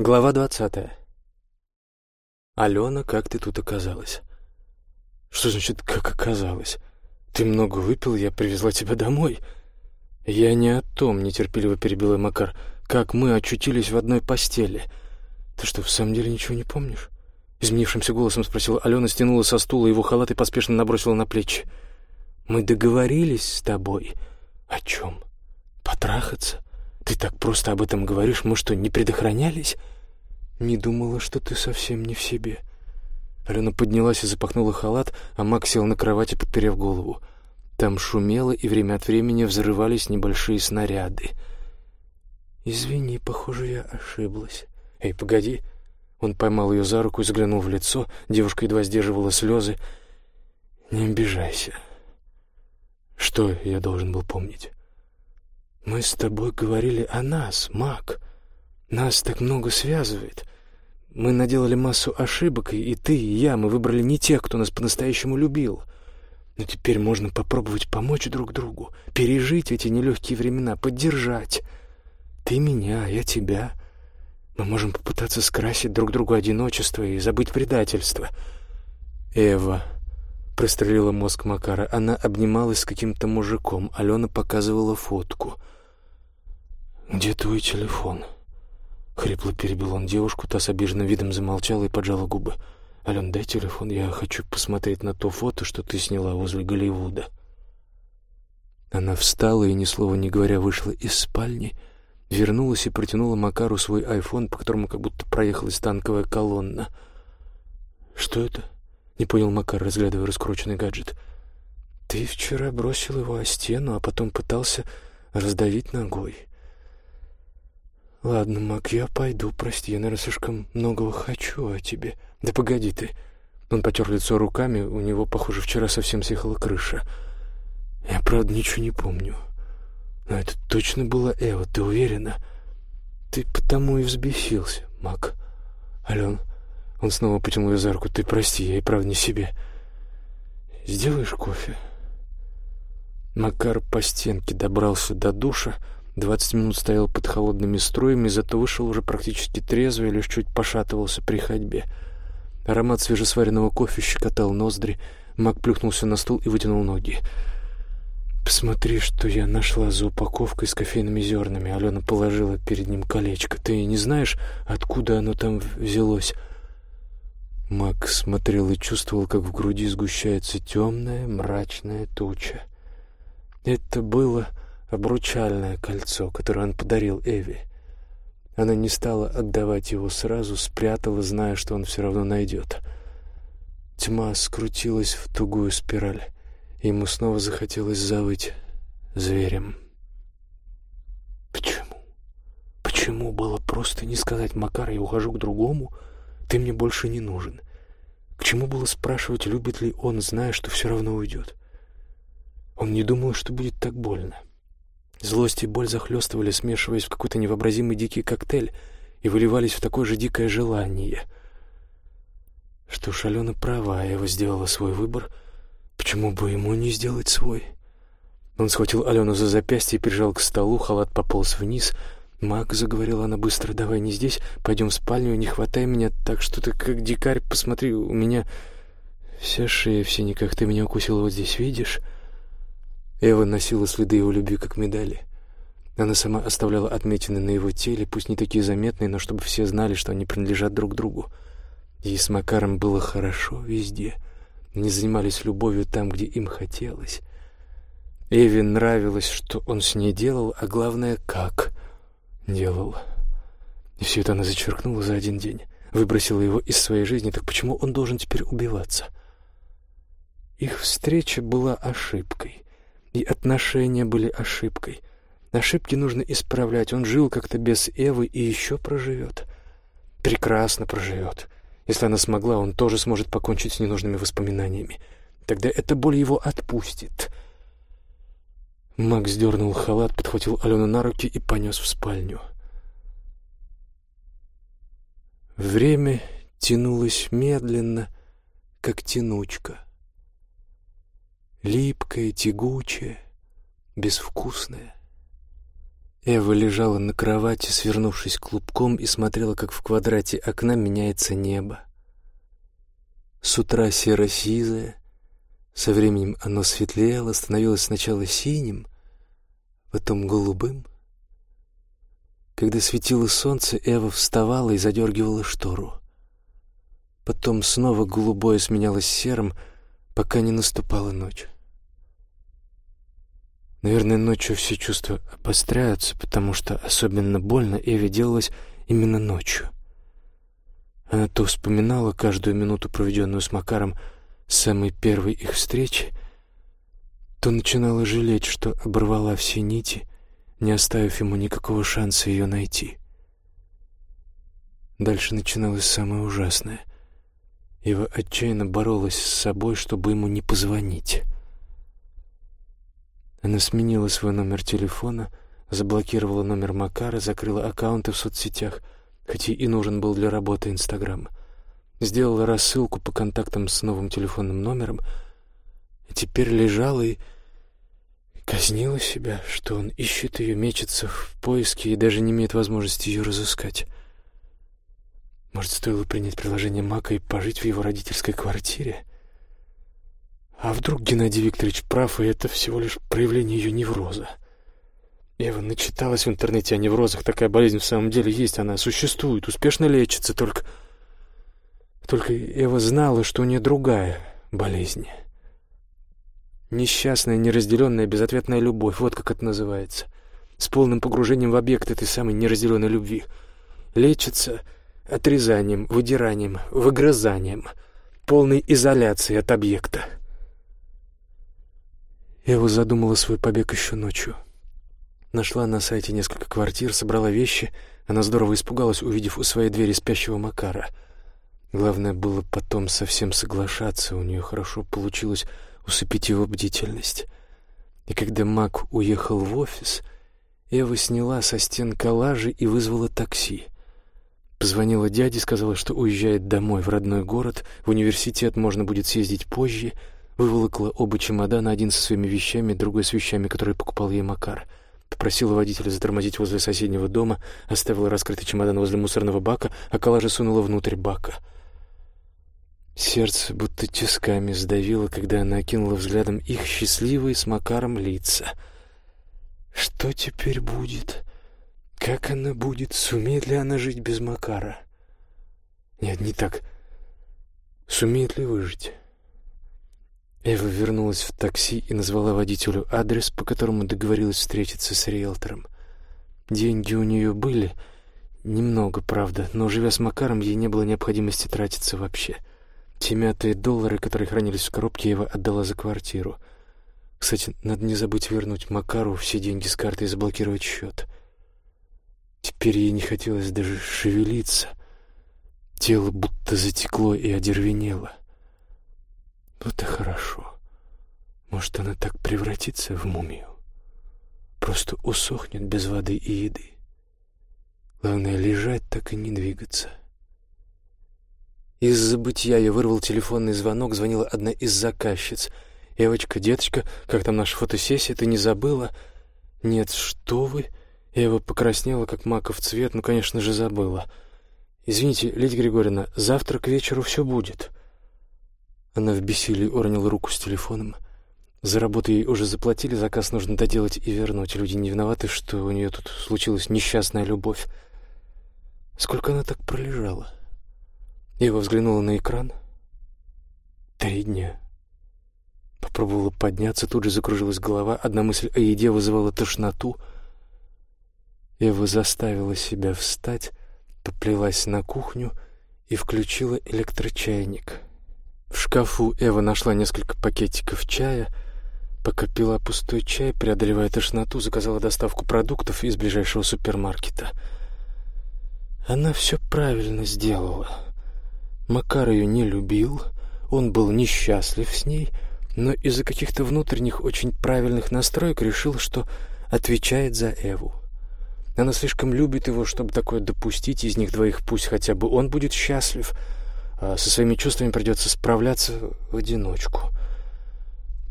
Глава двадцатая. «Алена, как ты тут оказалась?» «Что значит «как оказалась»? Ты много выпил, я привезла тебя домой». «Я не о том», — нетерпеливо перебила Макар, — «как мы очутились в одной постели. Ты что, в самом деле ничего не помнишь?» Изменившимся голосом спросила Алена, стянула со стула его халат и поспешно набросила на плечи. «Мы договорились с тобой». «О чем? Потрахаться?» Ты так просто об этом говоришь, мы что, не предохранялись? Не думала, что ты совсем не в себе. Алена поднялась и запахнула халат, а Мак сел на кровати, подперев голову. Там шумело, и время от времени взрывались небольшие снаряды. «Извини, похоже, я ошиблась». «Эй, погоди!» Он поймал ее за руку и заглянул в лицо. Девушка едва сдерживала слезы. «Не обижайся». «Что я должен был помнить?» Мы с тобой говорили о нас, Мак. Нас так много связывает. Мы наделали массу ошибок, и ты, и я, мы выбрали не тех, кто нас по-настоящему любил. Но теперь можно попробовать помочь друг другу, пережить эти нелегкие времена, поддержать. Ты меня, я тебя. Мы можем попытаться скрасить друг другу одиночество и забыть предательство. Эва прострелила мозг Макара. Она обнималась с каким-то мужиком. Алена показывала фотку — «Где твой телефон?» Хрипло перебил он девушку, та с обиженным видом замолчала и поджала губы. «Ален, дай телефон, я хочу посмотреть на то фото, что ты сняла возле Голливуда». Она встала и, ни слова не говоря, вышла из спальни, вернулась и протянула Макару свой айфон, по которому как будто проехалась танковая колонна. «Что это?» — не понял Макар, разглядывая раскрученный гаджет. «Ты вчера бросил его о стену, а потом пытался раздавить ногой». «Ладно, Мак, я пойду, прости, я, наверное, слишком многого хочу о тебе». «Да погоди ты». Он потер лицо руками, у него, похоже, вчера совсем съехала крыша. «Я, правда, ничего не помню. Но это точно была Эва, ты уверена?» «Ты потому и взбесился, Мак». «Ален...» Он снова потянул ее за руку. «Ты прости, я и правда не себе. Сделаешь кофе?» Макар по стенке добрался до душа, Двадцать минут стоял под холодными струями, зато вышел уже практически трезвый, лишь чуть пошатывался при ходьбе. Аромат свежесваренного кофе щекотал ноздри. Мак плюхнулся на стул и вытянул ноги. «Посмотри, что я нашла за упаковкой с кофейными зернами». Алена положила перед ним колечко. «Ты не знаешь, откуда оно там взялось?» Мак смотрел и чувствовал, как в груди сгущается темная мрачная туча. Это было обручальное кольцо, которое он подарил Эви. Она не стала отдавать его сразу, спрятала, зная, что он все равно найдет. Тьма скрутилась в тугую спираль, и ему снова захотелось завыть зверем. Почему? Почему было просто не сказать Макар, я ухожу к другому, ты мне больше не нужен? К чему было спрашивать, любит ли он, зная, что все равно уйдет? Он не думал, что будет так больно. — Злость и боль захлестывали, смешиваясь в какой-то невообразимый дикий коктейль, и выливались в такое же дикое желание. Что ж, Алена права, Ева сделала свой выбор. Почему бы ему не сделать свой? Он схватил Алену за запястье и прижал к столу, халат пополз вниз. «Мак», — заговорила она быстро, — «давай не здесь, пойдем в спальню, не хватай меня так, что ты как дикарь, посмотри, у меня вся шея в синяках, ты меня укусила вот здесь, видишь?» Эва носила следы его любви как медали. Она сама оставляла отметины на его теле, пусть не такие заметные, но чтобы все знали, что они принадлежат друг другу. Ей с Макаром было хорошо везде. Они занимались любовью там, где им хотелось. Эве нравилось, что он с ней делал, а главное, как делал. И все это она зачеркнула за один день. Выбросила его из своей жизни, так почему он должен теперь убиваться? Их встреча была ошибкой и отношения были ошибкой. Ошибки нужно исправлять. Он жил как-то без Эвы и еще проживет. Прекрасно проживет. Если она смогла, он тоже сможет покончить с ненужными воспоминаниями. Тогда эта боль его отпустит. Макс дернул халат, подхватил Алену на руки и понес в спальню. Время тянулось медленно, как тянучка липкое, тягучее, безвкусное. Эва лежала на кровати, свернувшись клубком, и смотрела, как в квадрате окна меняется небо. С утра серо-сизое, со временем оно светлело, становилось сначала синим, потом голубым. Когда светило солнце, Эва вставала и задергивала штору. Потом снова голубое сменялось серым, пока не наступала ночь. Наверное, ночью все чувства обостряются, потому что особенно больно Эве делалось именно ночью. Она то вспоминала каждую минуту, проведенную с Макаром, с самой первой их встречи, то начинала жалеть, что оборвала все нити, не оставив ему никакого шанса ее найти. Дальше начиналось самое ужасное. Ева отчаянно боролась с собой, чтобы ему не позвонить. Она сменила свой номер телефона, заблокировала номер Макара, закрыла аккаунты в соцсетях, хотя и нужен был для работы Инстаграм. Сделала рассылку по контактам с новым телефонным номером, и теперь лежала и казнила себя, что он ищет ее, мечется в поиске и даже не имеет возможности ее разыскать. Может, стоило принять приложение Мака и пожить в его родительской квартире? А вдруг Геннадий Викторович прав, и это всего лишь проявление ее невроза? Ева начиталась в интернете о неврозах. Такая болезнь в самом деле есть, она существует, успешно лечится, только... Только Ева знала, что у нее другая болезнь. Несчастная, неразделенная, безответная любовь, вот как это называется. С полным погружением в объект этой самой неразделенной любви. Лечится отрезанием, выдиранием, выгрызанием, полной изоляцией от объекта. Ева задумала свой побег еще ночью. Нашла на сайте несколько квартир, собрала вещи. Она здорово испугалась, увидев у своей двери спящего Макара. Главное было потом совсем соглашаться, у нее хорошо получилось усыпить его бдительность. И когда Мак уехал в офис, Ева сняла со стен коллажи и вызвала такси. Позвонила дяде, сказала, что уезжает домой в родной город, в университет можно будет съездить позже — Выволокла оба чемодана, один со своими вещами, другой с вещами, которые покупал ей Макар. Попросила водителя затормозить возле соседнего дома, оставила раскрытый чемодан возле мусорного бака, а коллажи сунула внутрь бака. Сердце будто тисками сдавило, когда она окинула взглядом их счастливые с Макаром лица. Что теперь будет? Как она будет? Сумеет ли она жить без Макара? Нет, не так. Сумеет ли выжить? Эва вернулась в такси и назвала водителю адрес, по которому договорилась встретиться с риэлтором. Деньги у нее были, немного, правда, но, живя с Макаром, ей не было необходимости тратиться вообще. Те мятые доллары, которые хранились в коробке, Ева отдала за квартиру. Кстати, надо не забыть вернуть Макару все деньги с карты и заблокировать счет. Теперь ей не хотелось даже шевелиться. Тело будто затекло и одервенело. Вот и хорошо. Может, она так превратится в мумию. Просто усохнет без воды и еды. Главное, лежать так и не двигаться. Из забытья я вырвал телефонный звонок, звонила одна из заказчиц. «Евочка, деточка, как там наша фотосессия, ты не забыла?» «Нет, что вы?» Ева покраснела, как маков цвет, ну, конечно же, забыла. «Извините, Лидия Григорьевна, завтра к вечеру все будет». Она в бессилии уронила руку с телефоном. За работу ей уже заплатили, заказ нужно доделать и вернуть. Люди не виноваты, что у нее тут случилась несчастная любовь. Сколько она так пролежала? Ева взглянула на экран. Три дня. Попробовала подняться, тут же закружилась голова. Одна мысль о еде вызывала тошноту. Ева заставила себя встать, поплелась на кухню и включила электрочайник. В шкафу Эва нашла несколько пакетиков чая. Пока пила пустой чай, преодолевая тошноту, заказала доставку продуктов из ближайшего супермаркета. Она все правильно сделала. Макар ее не любил, он был несчастлив с ней, но из-за каких-то внутренних очень правильных настроек решил, что отвечает за Эву. Она слишком любит его, чтобы такое допустить, из них двоих пусть хотя бы он будет счастлив — а со своими чувствами придется справляться в одиночку.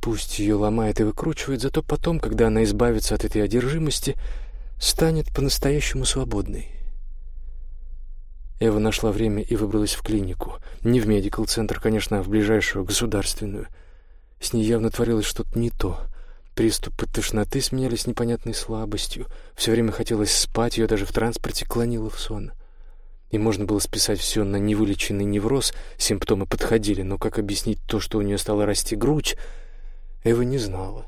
Пусть ее ломает и выкручивает, зато потом, когда она избавится от этой одержимости, станет по-настоящему свободной. Эва нашла время и выбралась в клинику. Не в медикал-центр, конечно, а в ближайшую государственную. С ней явно творилось что-то не то. Приступы тошноты сменялись непонятной слабостью. Все время хотелось спать, ее даже в транспорте клонило в сон. И можно было списать все на невылеченный невроз, симптомы подходили, но как объяснить то, что у нее стала расти грудь, Эва не знала.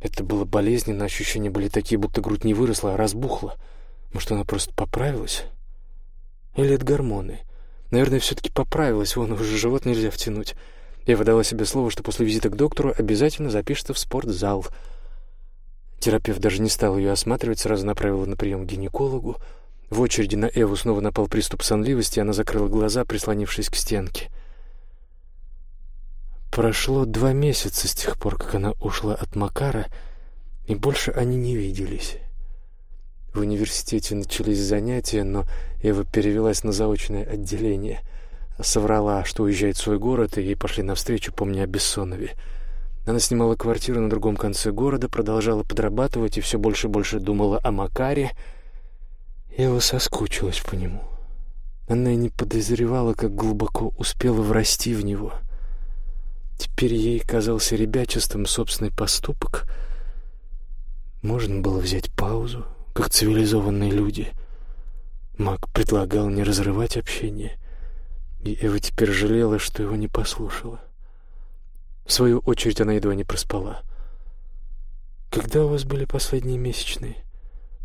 Это было болезненно, ощущения были такие, будто грудь не выросла, а разбухла. Может, она просто поправилась? Или это гормоны? Наверное, все-таки поправилась, вон уже живот нельзя втянуть. Я выдала себе слово, что после визита к доктору обязательно запишется в спортзал. Терапевт даже не стал ее осматривать, сразу направила на прием к гинекологу. В очереди на Эву снова напал приступ сонливости, она закрыла глаза, прислонившись к стенке. Прошло два месяца с тех пор, как она ушла от Макара, и больше они не виделись. В университете начались занятия, но Ева перевелась на заочное отделение. Соврала, что уезжает в свой город, и ей пошли навстречу, помня о Бессонове. Она снимала квартиру на другом конце города, продолжала подрабатывать и все больше и больше думала о Макаре. Ева соскучилась по нему. Она и не подозревала, как глубоко успела врасти в него. Теперь ей казался ребячеством собственный поступок. Можно было взять паузу, как цивилизованные люди. Мак предлагал не разрывать общение, и Эва теперь жалела, что его не послушала. В свою очередь она едва не проспала. «Когда у вас были последние месячные?»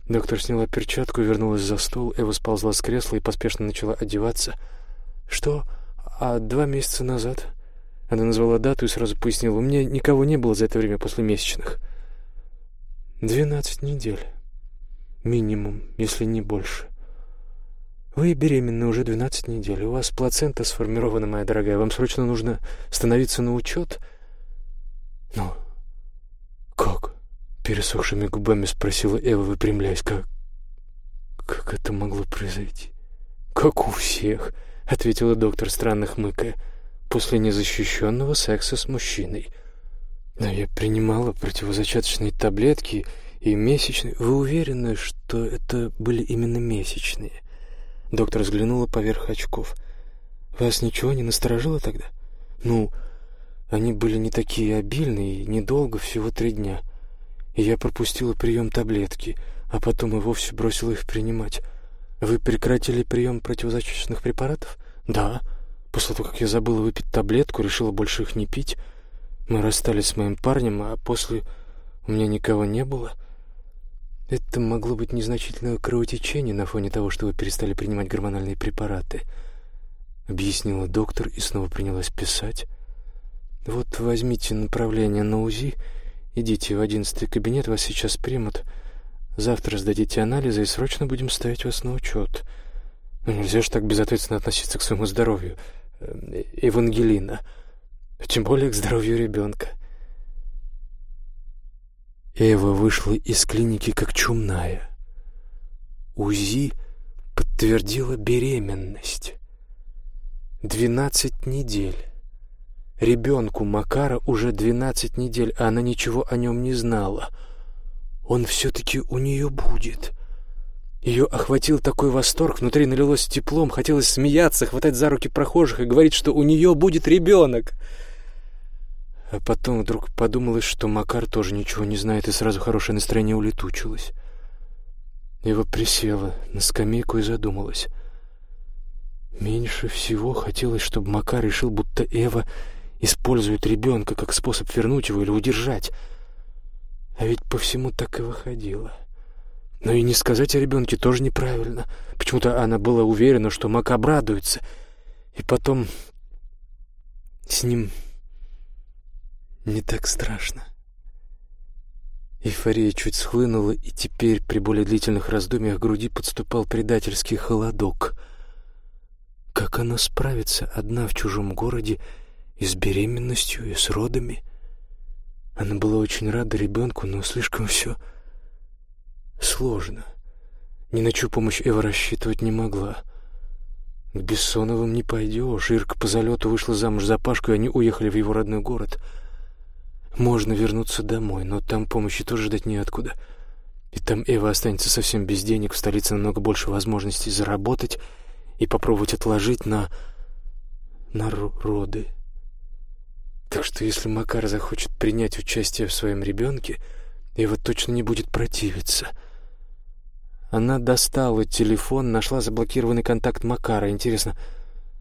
Доктор сняла перчатку вернулась за стол. Эва сползла с кресла и поспешно начала одеваться. «Что? А два месяца назад?» Она назвала дату и сразу пояснила. «У меня никого не было за это время после месячных». «Двенадцать недель». Минимум, если не больше. Вы беременны уже 12 недель. У вас плацента сформирована, моя дорогая. Вам срочно нужно становиться на учет. Ну? Пересохшими губами спросила Эва, выпрямляясь. Как... Как это могло произойти? Как у всех, ответила доктор, странно хмыкая. После незащищенного секса с мужчиной. Но я принимала противозачаточные таблетки и месячные. Вы уверены, что это были именно месячные? Доктор взглянула поверх очков. Вас ничего не насторожило тогда? Ну, они были не такие обильные, недолго, всего три дня. И я пропустила прием таблетки, а потом и вовсе бросила их принимать. Вы прекратили прием противозачаточных препаратов? Да. После того, как я забыла выпить таблетку, решила больше их не пить. Мы расстались с моим парнем, а после у меня никого не было — это могло быть незначительное кровотечение на фоне того, что вы перестали принимать гормональные препараты, объяснила доктор и снова принялась писать. Вот возьмите направление на УЗИ, идите в одиннадцатый кабинет, вас сейчас примут. Завтра сдадите анализы и срочно будем ставить вас на учет. Ну, нельзя же так безответственно относиться к своему здоровью, э, Евангелина, тем более к здоровью ребенка. Эва вышла из клиники как чумная. УЗИ подтвердила беременность. Двенадцать недель. Ребенку Макара уже двенадцать недель, а она ничего о нем не знала. Он все-таки у нее будет. Ее охватил такой восторг, внутри налилось теплом, хотелось смеяться, хватать за руки прохожих и говорить, что у нее будет ребенок. А потом вдруг подумалось, что Макар тоже ничего не знает, и сразу хорошее настроение улетучилось. Ева присела на скамейку и задумалась. Меньше всего хотелось, чтобы Макар решил, будто Эва использует ребенка как способ вернуть его или удержать. А ведь по всему так и выходило. Но и не сказать о ребенке тоже неправильно. Почему-то она была уверена, что Мак обрадуется. И потом с ним не так страшно. Эйфория чуть схлынула, и теперь при более длительных раздумьях груди подступал предательский холодок. Как она справится одна в чужом городе и с беременностью, и с родами? Она была очень рада ребенку, но слишком все сложно. Ни на чью помощь Эва рассчитывать не могла. К Бессоновым не пойдешь. Ирка по залету вышла замуж за Пашку, и они уехали в его родной город — можно вернуться домой, но там помощи тоже ждать неоткуда. И там Эва останется совсем без денег, в столице намного больше возможностей заработать и попробовать отложить на... на роды. Так что если Макар захочет принять участие в своем ребенке, Эва точно не будет противиться. Она достала телефон, нашла заблокированный контакт Макара. Интересно,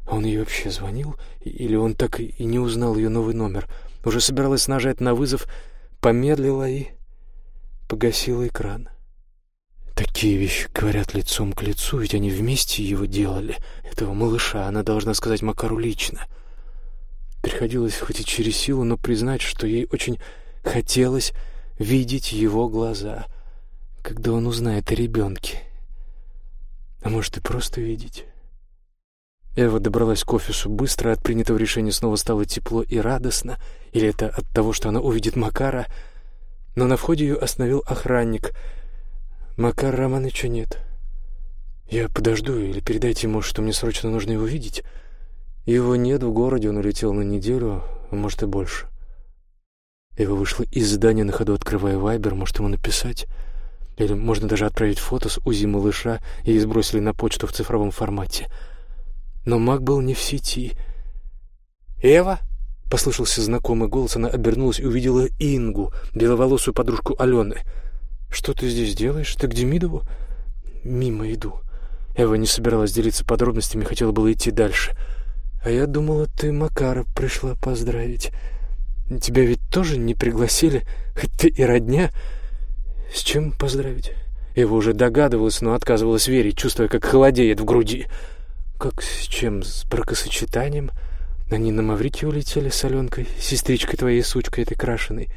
он ей вообще звонил? Или он так и не узнал ее новый номер? Уже собиралась нажать на вызов, помедлила и погасила экран. Такие вещи говорят лицом к лицу, ведь они вместе его делали. Этого малыша она должна сказать Макару лично. Приходилось хоть и через силу, но признать, что ей очень хотелось видеть его глаза, когда он узнает о ребенке. А может и просто видеть. Эва добралась к офису быстро, от принятого решения снова стало тепло и радостно, или это от того, что она увидит Макара, но на входе ее остановил охранник. «Макар Романовича нет. Я подожду или передайте ему, что мне срочно нужно его видеть. Его нет в городе, он улетел на неделю, а может и больше». Эва вышла из здания на ходу, открывая вайбер, может ему написать. Или можно даже отправить фото с УЗИ малыша и сбросили на почту в цифровом формате — но маг был не в сети. «Эва?» — послышался знакомый голос. Она обернулась и увидела Ингу, беловолосую подружку Алены. «Что ты здесь делаешь? Ты к Демидову?» «Мимо иду». Эва не собиралась делиться подробностями, хотела было идти дальше. «А я думала, ты Макара пришла поздравить. Тебя ведь тоже не пригласили, хоть ты и родня. С чем поздравить?» Эва уже догадывалась, но отказывалась верить, чувствуя, как холодеет в груди. Как с чем? С бракосочетанием? Они на Маврикий улетели с Аленкой, сестричкой твоей сучкой этой крашеной.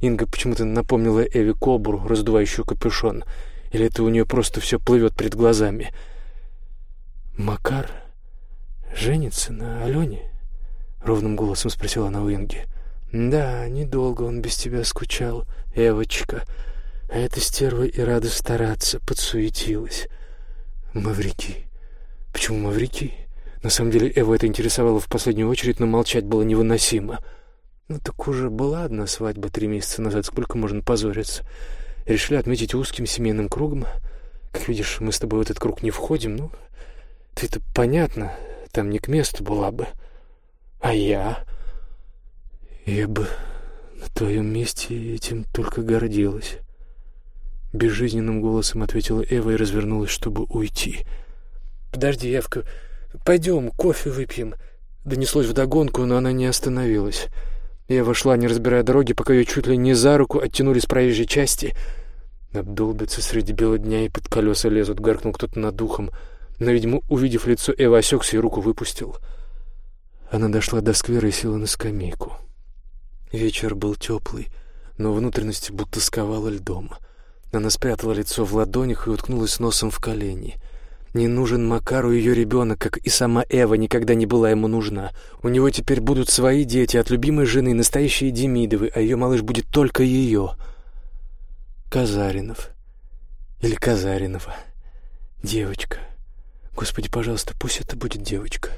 Инга почему-то напомнила Эви кобру, раздувающую капюшон. Или это у нее просто все плывет перед глазами? Макар женится на Алене? Ровным голосом спросила она у. Да, недолго он без тебя скучал, Эвочка. А эта стерва и рада стараться, подсуетилась. Маврикий. Почему Маврикий? На самом деле Эва это интересовало в последнюю очередь, но молчать было невыносимо. Ну так уже была одна свадьба три месяца назад, сколько можно позориться? Решили отметить узким семейным кругом. Как видишь, мы с тобой в этот круг не входим, ну, ты-то понятно, там не к месту была бы. А я? Я бы на твоем месте этим только гордилась. Безжизненным голосом ответила Эва и развернулась, чтобы уйти. — «Подожди, Евка, пойдем, кофе выпьем». Донеслось вдогонку, но она не остановилась. Я вошла, не разбирая дороги, пока ее чуть ли не за руку оттянули с проезжей части. Обдолбятся среди бела дня и под колеса лезут, гаркнул кто-то над духом. Но, видимо, увидев лицо Эвы, осекся и руку выпустил. Она дошла до сквера и села на скамейку. Вечер был теплый, но внутренности будто сковала льдом. Она спрятала лицо в ладонях и уткнулась носом в колени — не нужен Макару ее ребенок, как и сама Эва никогда не была ему нужна. У него теперь будут свои дети от любимой жены, настоящие Демидовы, а ее малыш будет только ее. Казаринов. Или Казаринова. Девочка. Господи, пожалуйста, пусть это будет девочка.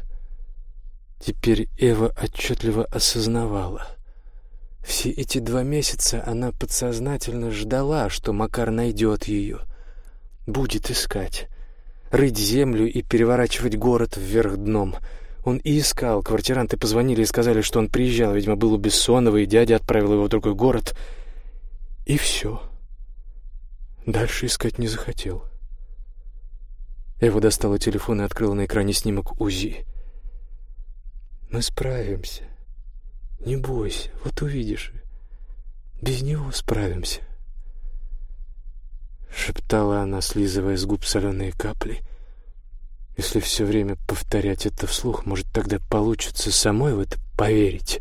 Теперь Эва отчетливо осознавала. Все эти два месяца она подсознательно ждала, что Макар найдет ее. Будет искать рыть землю и переворачивать город вверх дном. Он и искал. Квартиранты позвонили и сказали, что он приезжал. Видимо, был у Бессонова, и дядя отправил его в другой город. И все. Дальше искать не захотел. Эва достала телефон и открыла на экране снимок УЗИ. «Мы справимся. Не бойся, вот увидишь. Без него справимся» шептала она, слизывая с губ соленые капли. Если все время повторять это вслух, может, тогда получится самой в это поверить.